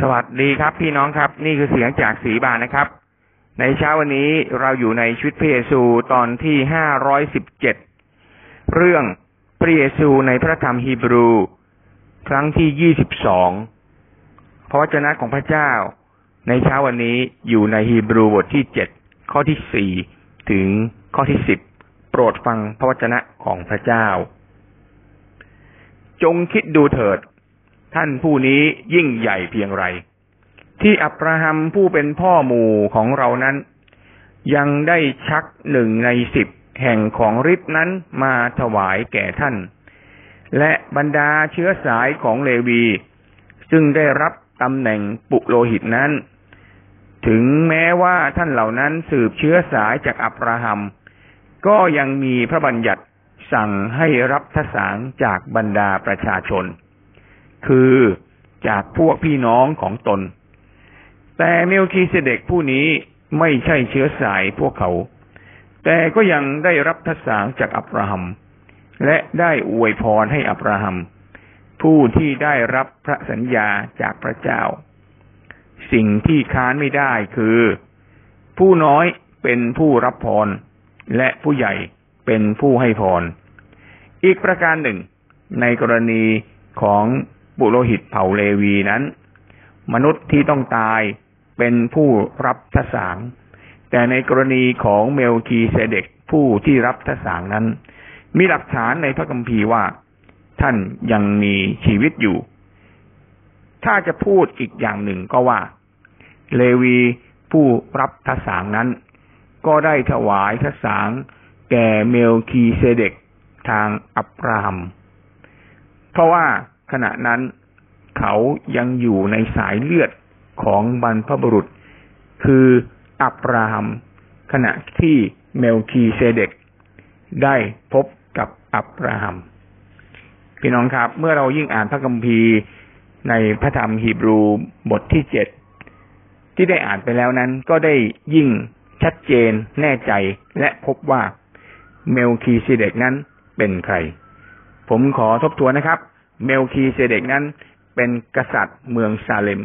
สวัสดีครับ พี่น้องครับ นี่คือเสียงจากสีบานนะครับ ในเช้าวันนี้เราอยู่ในชีวิตพระเยซูตอนที่ห้าร้อยสิบเจ็ดเรื่องพระเยซูในพระธรรมฮีบรู ครั้งที่ยี่สิบสองพระวจนะของพระเจ้า ในเช้าวันนี้อยู่ในฮีบรูบทที่เจ็ดข้อที่สี่ถึงข้อที่สิบโปรดฟังพระวจนะของพระเจ้า จงคิดดูเถิด ท่านผู้นี้ยิ่งใหญ่เพียงไร ที่อับราฮัมผู้เป็นพ่อหมู่ของเรานั้น ยังได้ชักหนึ่งในสิบแห่งของฤทธินั้นมาถวายแก่ท่าน และบรรดาเชื้อสายของเลวี ซึ่งได้รับตำแหน่งปุโรหิตนั้น ถึงแม้ว่าท่านเหล่านั้นสืบเชื้อสายจากอับราฮัม ก็ยังมีพระบัญญัติสั่งให้รับทสางจากบรรดาประชาชน คือจากพวกพี่น้องของตน แต่เมลคีเสเดกผู้นี้ไม่ใช่เชื้อสายพวกเขา แต่ก็ยังได้รับทัศางจากอับราฮัม และได้อวยพรให้อับราฮัม ผู้ที่ได้รับพระสัญญาจากพระเจ้า สิ่งที่ค้านไม่ได้คือ ผู้น้อยเป็นผู้รับพร และผู้ใหญ่เป็นผู้ให้พร อีกประการหนึ่ง ในกรณีของ บุโรหิตเผ่าเลวีนั้น มนุษย์ที่ต้องตายเป็นผู้รับทสาง แต่ในกรณีของเมลคีเซเดกผู้ที่รับทสางนั้น มีหลักฐานในพระคัมภีร์ว่า ท่านยังมีชีวิตอยู่ ถ้าจะพูดอีกอย่างหนึ่งก็ว่า เลวีผู้รับทศางค์นั้น ก็ได้ถวายทศางค์แก่เมลคีเซเดกทางอับราฮัม เพราะว่า ขณะนั้น เขายังอยู่ในสายเลือดของบรรพบุรุษ คืออับราฮัม ขณะที่เมลคีเซเดกได้พบกับอับราฮัม พี่น้องครับ เมื่อเรายิ่งอ่านพระคัมภีร์ในพระธรรมฮีบรูบทที่เจ็ดที่ได้อ่านไปแล้วนั้น ก็ได้ยิ่งชัดเจนแน่ใจและพบว่าเมลคีเซเดกนั้นเป็นใคร ผมขอทบทวนนะครับ เมลคีเซเดกนั้นเป็นกษัตริย์เมืองซาเลม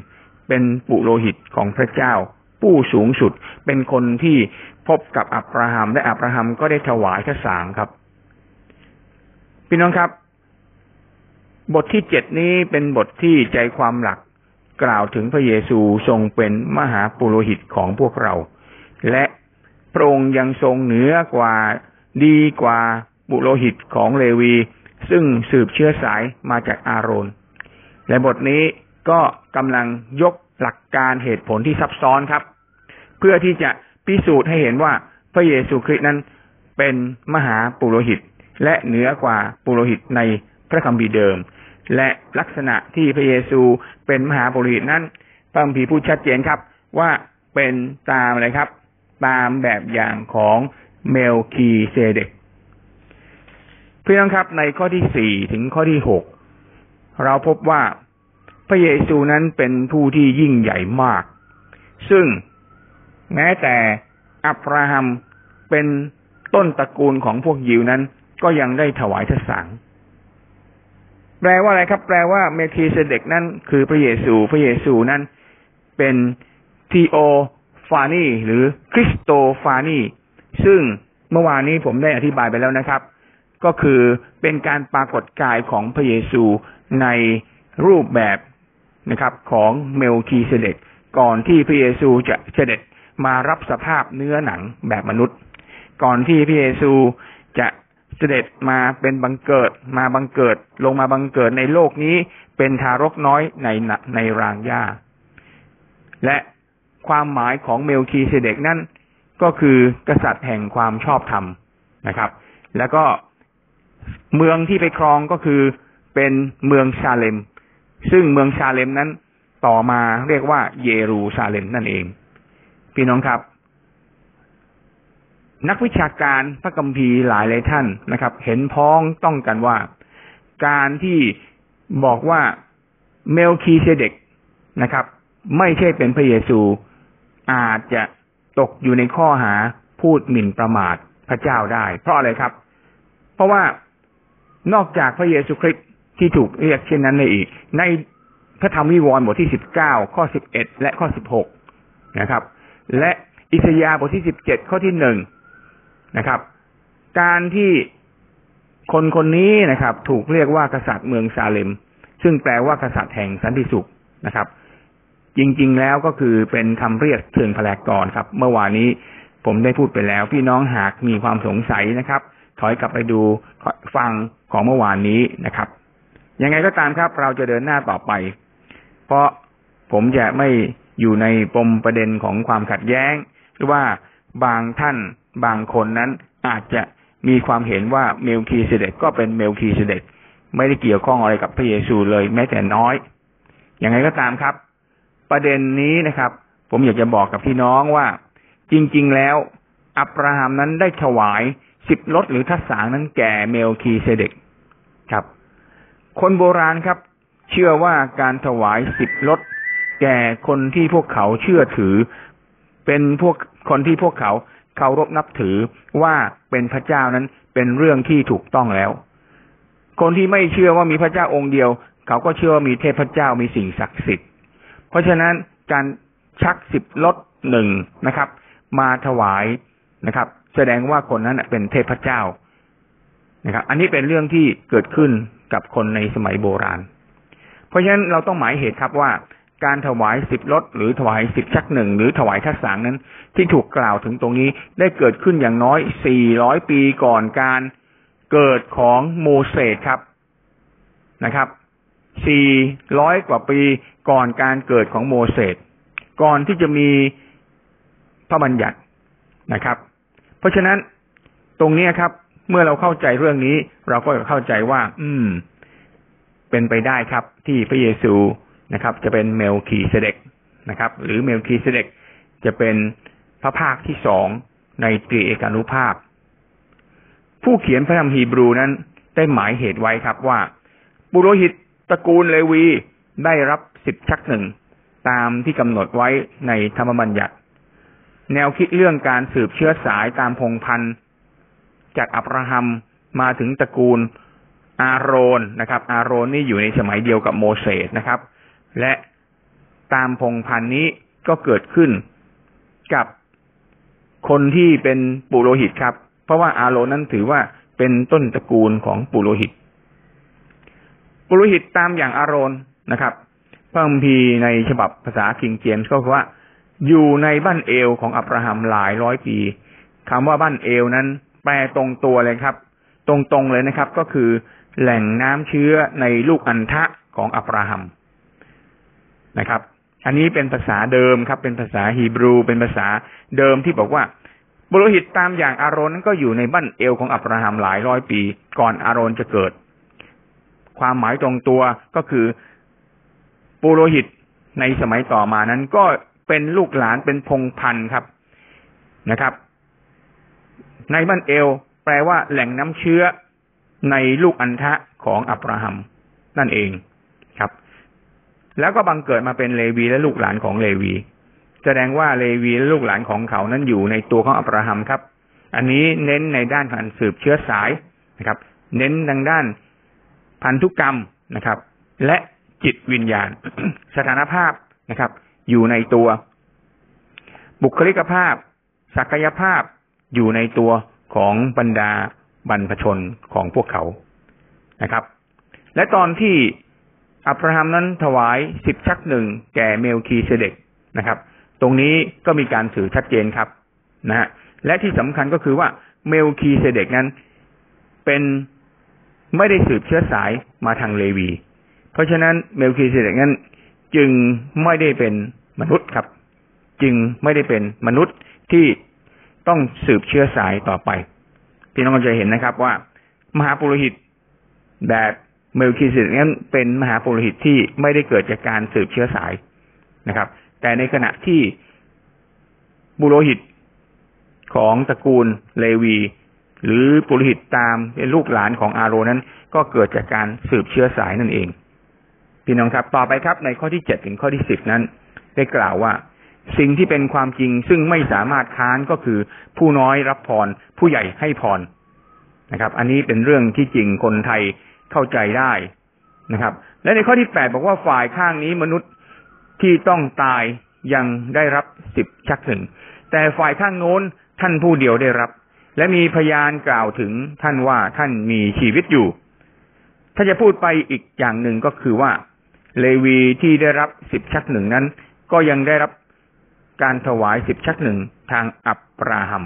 เป็นปุโรหิตของพระเจ้า ผู้สูงสุด เป็นคนที่พบกับอับราฮัมและอับราฮัมก็ได้ถวายทศางค์ครับ พี่น้องครับ บทที่เจ็ดนี้เป็นบทที่ใจความหลักกล่าวถึงพระเยซูทรงเป็นมหาปุโรหิตของพวกเรา และพระองค์ยังทรงเหนือกว่าดีกว่าปุโรหิตของเลวี ซึ่งสืบเชื้อสายมาจากอาโรน และบทนี้ก็กำลังยกหลักการเหตุผลที่ซับซ้อนครับ เพื่อที่จะพิสูจน์ให้เห็นว่าพระเยซูคริสต์นั้นเป็นมหาปุโรหิต และเหนือกว่าปุโรหิตในพระคัมภีร์เดิม และลักษณะที่พระเยซูเป็นมหาปุโรหิตนั้นพระคัมภีร์พูดชัดเจนครับ ว่าเป็นตามอะไรครับ ตามแบบอย่างของเมลคีเซเดก พี่น้องครับในข้อที่สี่ถึงข้อที่หกเราพบว่าพระเยซูนั้นเป็นผู้ที่ยิ่งใหญ่มาก ซึ่งแม้แต่อับราฮัมเป็นต้นตระกูลของพวกยิวนั้น ก็ยังได้ถวายทสังแปลว่าอะไรครับ แปลว่าเมคีเสเดกนั้นคือพระเยซู พระเยซูนั้นเป็นทีโอฟานีหรือคริสโตฟานีซึ่งเมื่อวานนี้ผมได้อธิบายไปแล้วนะครับ ก็คือเป็นการปรากฏกายของพระเยซูในรูปแบบนะครับ ของเมลคีเสเดกก่อนที่พระเยซูจะเสด็จมารับสภาพเนื้อหนังแบบมนุษย์ ก่อนที่พระเยซูจะเสด็จมาเป็นบังเกิดมาบังเกิดลงมาบังเกิดในโลกนี้เป็นทารกน้อยในในรางหญ้า และความหมายของเมลคีเสเดกนั้นก็คือกษัตริย์แห่งความชอบธรรมนะครับ แล้วก็ เมืองที่ไปครองก็คือเป็นเมืองชาเลม ซึ่งเมืองชาเลมนั้นต่อมาเรียกว่าเยรูซาเล็มนั่นเอง พี่น้องครับ นักวิชาการพระกัมภีร์หลายหลายท่านนะครับ เห็นพ้องต้องกันว่า การที่บอกว่าเมลคีเซเดกนะครับ ไม่ใช่เป็นพระเยซูอาจจะตกอยู่ในข้อหาพูดหมิ่นประมาทพระเจ้าได้ เพราะอะไรครับ เพราะว่า นอกจากพระเยซูคริสต์ที่ถูกเรียกเช่นนั้นในอีก ในพระธรรมวิวรณ์บทที่สิบเก้าข้อสิบเอ็ดและข้อสิบหกนะครับ และอิสยาห์บทที่สิบเจ็ดข้อที่หนึ่งนะครับ การที่คนคนนี้นะครับ ถูกเรียกว่ากษัตริย์เมืองซาเลม ซึ่งแปลว่ากษัตริย์แห่งสันติสุขนะครับ จริง ๆ แล้วก็คือเป็นคำเรียกเชิงพลากรครับ เมื่อวานนี้ผมได้พูดไปแล้ว พี่น้องหากมีความสงสัยนะครับ ถอยกลับไปดูฟังของเมื่อวานนี้นะครับ ยังไงก็ตามครับ เราจะเดินหน้าต่อไป เพราะผมจะไม่อยู่ในปมประเด็นของความขัดแย้ง หรือว่าบางท่านบางคนนั้นอาจจะมีความเห็นว่าเมลคีเสเดกก็เป็นเมลคีเสเดกไม่ได้เกี่ยวข้องอะไรกับพระเยซูเลย แม้แต่น้อยอย่างไรก็ตามครับ ประเด็นนี้นะครับ ผมอยากจะบอกกับพี่น้องว่า จริง ๆ แล้ว อับราฮัมนั้นได้ถวาย สิบรถหรือทัศสางนั้นแก่เมลคีเสเดกครับ คนโบราณครับ เชื่อว่าการถวายสิบรถแก่คนที่พวกเขาเชื่อถือ เป็นพวกคนที่พวกเขาเคารพนับถือว่าเป็นพระเจ้านั้นเป็นเรื่องที่ถูกต้องแล้ว คนที่ไม่เชื่อว่ามีพระเจ้าองค์เดียว เขาก็เชื่อว่ามีเทพเจ้ามีสิ่งศักดิ์สิทธิ์ เพราะฉะนั้นการชักสิบลดหนึ่งนะครับ มาถวายนะครับ แสดงว่าคนนั้นเป็นเทพเจ้านะครับ อันนี้เป็นเรื่องที่เกิดขึ้นกับคนในสมัยโบราณ เพราะฉะนั้นเราต้องหมายเหตุครับว่าการถวายสิบลดหรือถวายสิบชักหนึ่งหรือถวายทัศสางนั้น ที่ถูกกล่าวถึงตรงนี้ได้เกิดขึ้นอย่างน้อยสี่ร้อยปีก่อนการเกิดของโมเสสครับนะครับสี่ร้อยกว่าปีก่อนการเกิดของโมเสสก่อนที่จะมีพระบัญญัตินะครับ เพราะฉะนั้นตรงนี้ครับ เมื่อเราเข้าใจเรื่องนี้ เราก็จะเข้าใจว่า อืม เป็นไปได้ครับ ที่พระเยซูนะครับ จะเป็นเมลคีเสเดกนะครับ หรือเมลคีเสเดกจะเป็นพระภาคที่สองในตรีเอกานุภาพ ผู้เขียนพระธรรมฮีบรูนั้น ได้หมายเหตุไว้ครับว่า บุโรหิตตระกูลเลวีได้รับสิทธิชักหนึ่งตามที่กำหนดไว้ในธรรมบัญญัติ แนวคิดเรื่องการสืบเชื้อสายตามพงพันธ์จากอับราฮัมมาถึงตระกูลอาโรนนะครับ อาโรนนี่อยู่ในสมัยเดียวกับโมเสสนะครับ และตามพงพันธุ์นี้ก็เกิดขึ้นกับคนที่เป็นปุโรหิตครับ เพราะว่าอาโรนั้นถือว่าเป็นต้นตระกูลของปุโรหิต ปุโรหิตตามอย่างอาโรนนะครับพระคัมภีร์ในฉบับภาษาคิงเจมส์ก็คือว่า อยู่ในบ้านเอวของอับราฮัมหลายร้อยปีคำว่าบ้านเอวนั้น แปลตรงตัวเลยครับ ตรงๆเลยนะครับ ก็คือแหล่งน้ำเชื้อในลูกอันทะของอับราฮัมนะครับ อันนี้เป็นภาษาเดิมครับ เป็นภาษาฮีบรู เป็นภาษาเดิมที่บอกว่าบุโรหิตตามอย่างอารอนนั้นก็อยู่ในบ้านเอวของอับราฮัมหลายร้อยปี ก่อนอารอนจะเกิด ความหมายตรงตัวก็คือปุโรหิตในสมัยต่อมานั้นก็ เป็นลูกหลานเป็นพงพันธ์ครับนะครับ ในบ้านเอวแปลว่าแหล่งน้ำเชื้อในลูกอันทะของอับราฮัม นั่นเองครับ แล้วก็บังเกิดมาเป็นเลวีและลูกหลานของเลวี แสดงว่าเลวีและลูกหลานของเขานั้นอยู่ในตัวของอับราฮัมครับ อันนี้เน้นในด้านการสืบเชื้อสายนะครับ เน้นทางด้านพันธุกรรมนะครับ และจิตวิญญาณ สถานภาพนะครับ อยู่ในตัว บุคลิกภาพ ศักยภาพอยู่ในตัวของบรรดาบรรพชนของพวกเขานะครับ และตอนที่อับราฮัมนั้นถวายสิบชักหนึ่งแก่เมลคีเสเดกนะครับ ตรงนี้ก็มีการสื่อชัดเจนครับนะฮะและที่สำคัญก็คือว่าเมลคีเสเดกนั้น เป็นไม่ได้สืบเชื้อสายมาทางเลวี เพราะฉะนั้นเมลคีเสเดกนั้นจึงไม่ได้เป็น มนุษย์ครับ จึงไม่ได้เป็นมนุษย์ที่ต้องสืบเชื้อสายต่อไป พี่น้องจะเห็นนะครับว่า มหาปุโรหิตแบบเมลคิเสดนั้นเป็นมหาปุโรหิตที่ไม่ได้เกิดจากการสืบเชื้อสายนะครับ แต่ในขณะที่บุโรหิตของตระกูลเลวี หรือปุโรหิตตามเป็นลูกหลานของอาโรนั้น ก็เกิดจากการสืบเชื้อสายนั่นเอง พี่น้องครับ ต่อไปครับในข้อที่เจ็ดถึงข้อที่สิบนั้น ได้กล่าวว่า สิ่งที่เป็นความจริงซึ่งไม่สามารถค้านก็คือ ผู้น้อยรับพร ผู้ใหญ่ให้พรนะครับ อันนี้เป็นเรื่องที่จริงคนไทยเข้าใจได้นะครับ และในข้อที่แปดบอกว่าฝ่ายข้างนี้มนุษย์ที่ต้องตายยังได้รับสิบชักหนึ่งแต่ฝ่ายข้างโน้นท่านผู้เดียวได้รับ และมีพยานกล่าวถึงท่านว่าท่านมีชีวิตอยู่ ถ้าจะพูดไปอีกอย่างหนึ่งก็คือว่า เลวีที่ได้รับสิบชักหนึ่งนั้น ก็ยังได้รับการถวายสิบชักหนึ่งทางอับราฮัม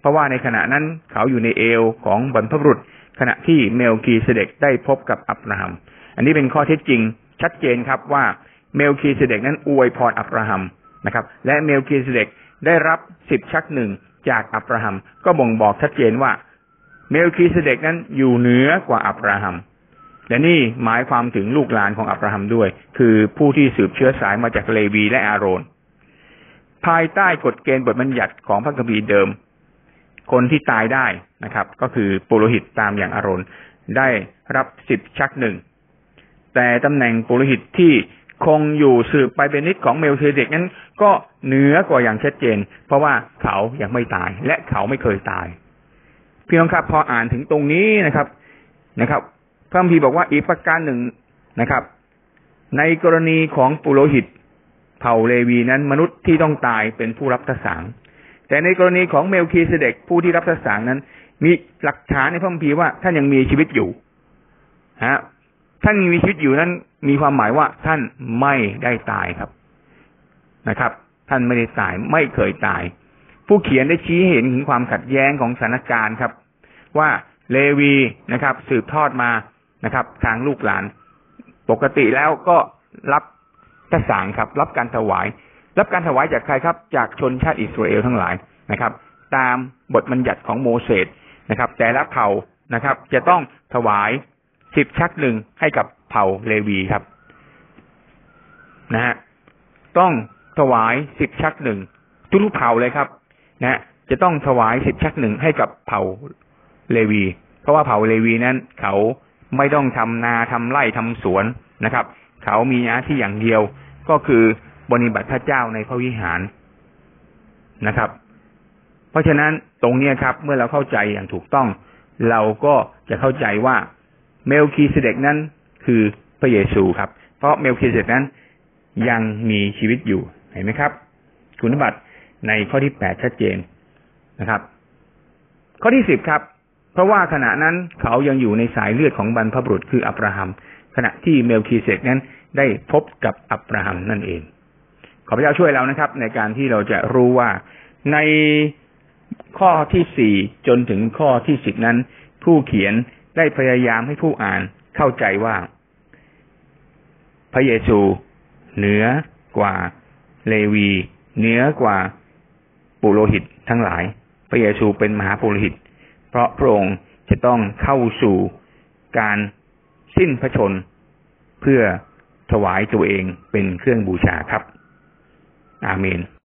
เพราะว่าในขณะนั้นเขาอยู่ในเอวของบรรพบุรุษ ขณะที่เมลคีเสเดกได้พบกับอับราฮัม อันนี้เป็นข้อเท็จจริงชัดเจนครับว่าเมลคีเสเดกนั้นอวยพรอับราฮัมนะครับ และเมลคีเสเดกได้รับสิบชักหนึ่งจากอับราฮัม ก็บ่งบอกชัดเจนว่า เมลคีเสเดกนั้นอยู่เหนือกว่าอับราฮัม และนี่หมายความถึงลูกหลานของอับราฮัมด้วย คือผู้ที่สืบเชื้อสายมาจากเลวีและอาโรน ภายใต้กฎเกณฑ์บทบัญญัติของพระคัมภีร์เดิม คนที่ตายได้นะครับ ก็คือปุโรหิตตามอย่างอารอนได้รับสิทธิ์ชักหนึ่ง แต่ตำแหน่งปุโรหิตที่คงอยู่สืบไปเป็นนิดของเมลเทเดกนั้น ก็เหนือกว่าอย่างชัดเจน เพราะว่าเขายังไม่ตาย และเขาไม่เคยตายพี่น้องครับ พออ่านถึงตรงนี้นะครับนะครับ พระคัมภีร์บอกว่าอีกประการหนึ่งนะครับ ในกรณีของปุโรหิต เผ่าเลวีนั้น มนุษย์ที่ต้องตายเป็นผู้รับทศางแต่ในกรณีของเมลคีเสเดกผู้ที่รับทศางนั้น มีหลักฐานในพระคัมภีร์ว่าท่านยังมีชีวิตอยู่ฮะท่านมีชีวิตอยู่นั้น มีความหมายว่าท่านไม่ได้ตายครับนะครับ ท่านไม่ได้ตายไม่เคยตาย ผู้เขียนได้ชี้เห็นถึงความขัดแย้งของสถานการณ์ครับ ว่าเลวีนะครับ สืบทอดมา นะครับ ทางลูกหลาน ปกติแล้วก็รับทศางครับ รับการถวาย รับการถวายจากใครครับ จากชนชาติอิสราเอลทั้งหลายนะครับ ตามบทบัญญัติของโมเสสนะครับ แต่ละเผ่านะครับ จะต้องถวายสิบชักหนึ่งให้กับเผ่าเลวีครับนะฮะต้องถวายสิบชักหนึ่งทุกเผ่าเลยครับ นะ จะต้องถวายสิบชักหนึ่งให้กับเผ่าเลวี เพราะว่าเผ่าเลวีนั้นเขา ไม่ต้องทำนาทำไร่ทำสวนนะครับ เขามีหน้าที่อย่างเดียวก็คือบริบัติพระเจ้าในพระวิหารนะครับ เพราะฉะนั้นตรงนี้ครับ เมื่อเราเข้าใจอย่างถูกต้อง เราก็จะเข้าใจว่าเมลคีเสเดกนั้นคือพระเยซูครับ เพราะเมลคีเสเดกนั้นยังมีชีวิตอยู่เห็นไหมครับ คุณบัตรในข้อที่แปดชัดเจนนะครับ ข้อที่สิบครับ เพราะว่าขณะนั้นเขายังอยู่ในสายเลือดของบรรพบุรุษคืออับราฮัม ขณะที่เมลคีเสกนั้นได้พบกับอับราฮัมนั่นเอง ขอพระเจ้าช่วยเรานะครับ ในการที่เราจะรู้ว่าในข้อที่สี่จนถึงข้อที่สิบนั้น ผู้เขียนได้พยายามให้ผู้อ่านเข้าใจว่า พระเยซูเหนือกว่าเลวี เหนือกว่าปุโรหิตทั้งหลาย พระเยซูเป็นมหาปุโรหิต ราะพระองค์จะต้องเข้าสู่การสิ้นพระชน เพื่อถวายตัวเองเป็นเครื่องบูชาครับ อาเมน